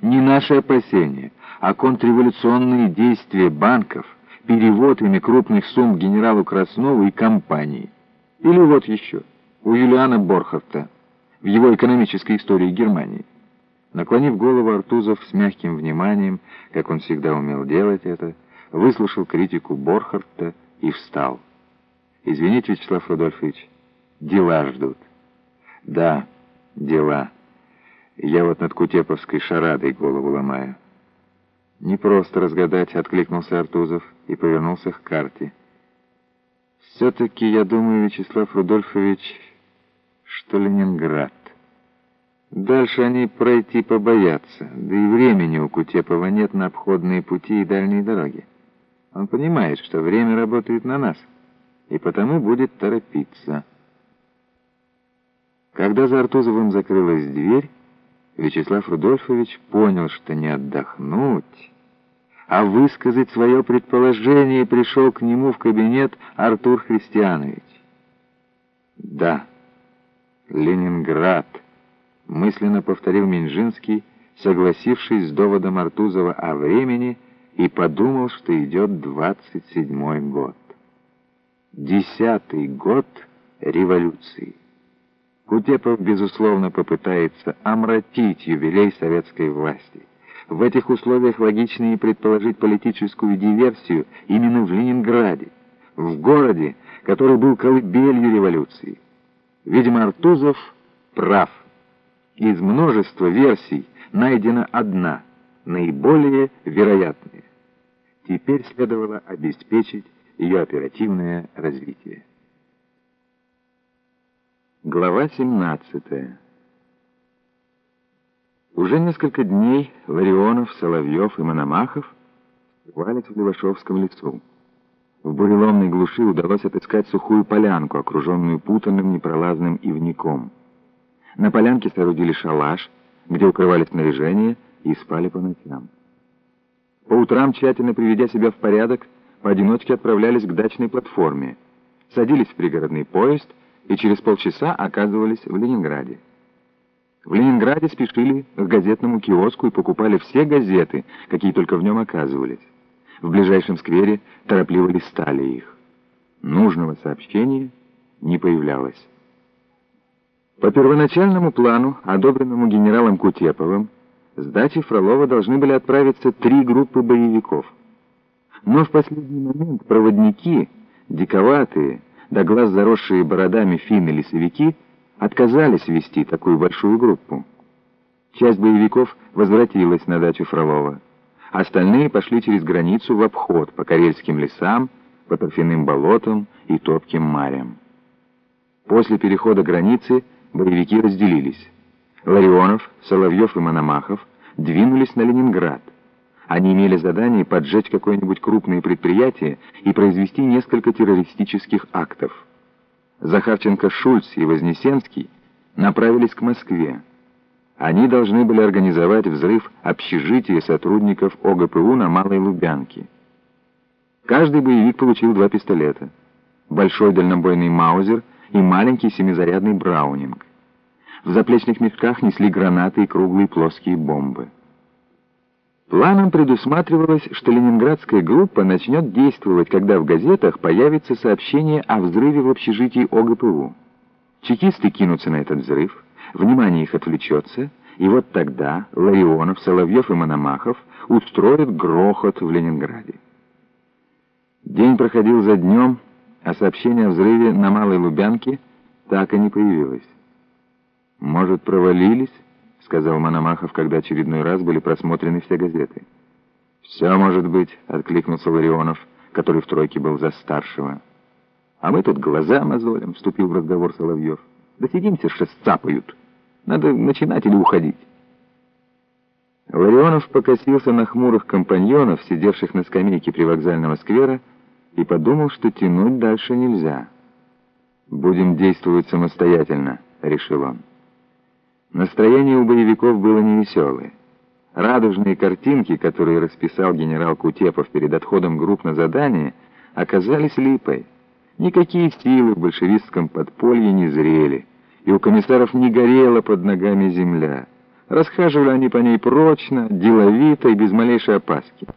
Не наши опасения, а контрреволюционные действия банков, перевод ими крупных сумм генералу Краснову и компании. Или вот еще, у Юлиана Борхарта в его экономической истории Германии. Наклонив голову, Артузов с мягким вниманием, как он всегда умел делать это, выслушал критику Борхарта и встал. «Извините, Вячеслав Рудольфович, дела ждут». «Да, дела. Я вот над Кутеповской шарадой голову ломаю». «Не просто разгадать», — откликнулся Артузов и повернулся к карте. «Все-таки, я думаю, Вячеслав Рудольфович, что Ленинград». Дальше они пройти побоятся, да и времени у Кутепова нет на обходные пути и дальние дороги. Он понимает, что время работает на нас, и потому будет торопиться. Когда за Артузовым закрылась дверь, Вячеслав Рудольфович понял, что не отдохнуть, а высказать свое предположение, пришел к нему в кабинет Артур Христианович. «Да, Ленинград», — мысленно повторил Минжинский, согласившись с доводом Артузова о времени, и подумал, что идет двадцать седьмой год. Десятый год революции. Кутепов, безусловно, попытается омрачить юбилей советской власти. В этих условиях логичнее предположить политическую диверсию именно в Ленинграде, в городе, который был колыбелью революции. Видимо, Артузов прав. Из множества версий найдена одна, наиболее вероятная. Теперь следовало обеспечить ее оперативное развитие. Глава 17 Уже несколько дней Ларионов, Соловьев и Мономахов скрывались в Левашовском лесу. В буреломной глуши удалось отыскать сухую полянку, окруженную путанным непролазным ивником. На полянке соорудили шалаш, где укрывали снаряжение и спали по ночам. По утрам, тщательно приведя себя в порядок, поодиночке отправлялись к дачной платформе, садились в пригородный поезд и через полчаса оказывались в Ленинграде. В Ленинграде спешили к газетному киоску и покупали все газеты, какие только в нем оказывались. В ближайшем сквере торопливо листали их. Нужного сообщения не появлялось. По первоначальному плану, одобренному генералом Кутеповым, с дачи Фролова должны были отправиться три группы боевиков. Но в последний момент проводники, диковатые, до глаз заросшие бородами финны-лесовики, отказались вести такую большую группу. Часть боевиков возвратилась на дачу Фролова. Остальные пошли через границу в обход по карельским лесам, по торфяным болотам и топким марям. После перехода границы боевики разделились. Ларионов, Соловьев и Мономахов двинулись на Ленинград. Они имели задание поджечь какое-нибудь крупное предприятие и произвести несколько террористических актов. Захарченко, Шульц и Вознесенский направились к Москве. Они должны были организовать взрыв общежития сотрудников ОГПУ на Малой Лубянке. Каждый боевик получил два пистолета. Большой дальнобойный Маузер — и маленький семизарядный браунинг. В заплечных мешках несли гранаты и круглые плоские бомбы. Планом предусматривалось, что ленинградская группа начнет действовать, когда в газетах появится сообщение о взрыве в общежитии ОГПУ. Чекисты кинутся на этот взрыв, внимание их отвлечется, и вот тогда Ларионов, Соловьев и Мономахов устроят грохот в Ленинграде. День проходил за днем, а сообщение о взрыве на Малой Лубянке так и не появилось. «Может, провалились?» — сказал Мономахов, когда очередной раз были просмотрены все газеты. «Все может быть», — откликнулся Ларионов, который в тройке был за старшего. «А мы тут глаза мозолим», — вступил в разговор Соловьев. «Да что сцапают. Надо начинать или уходить». Ларионов покосился на хмурых компаньонов, сидевших на скамейке привокзального сквера, и подумал, что тянуть дальше нельзя. «Будем действовать самостоятельно», — решил он. Настроение у боевиков было невеселое. Радужные картинки, которые расписал генерал Кутепов перед отходом групп на задание, оказались липой. Никакие силы в большевистском подполье не зрели, и у комиссаров не горела под ногами земля. Расхаживали они по ней прочно, деловито и без малейшей опаски.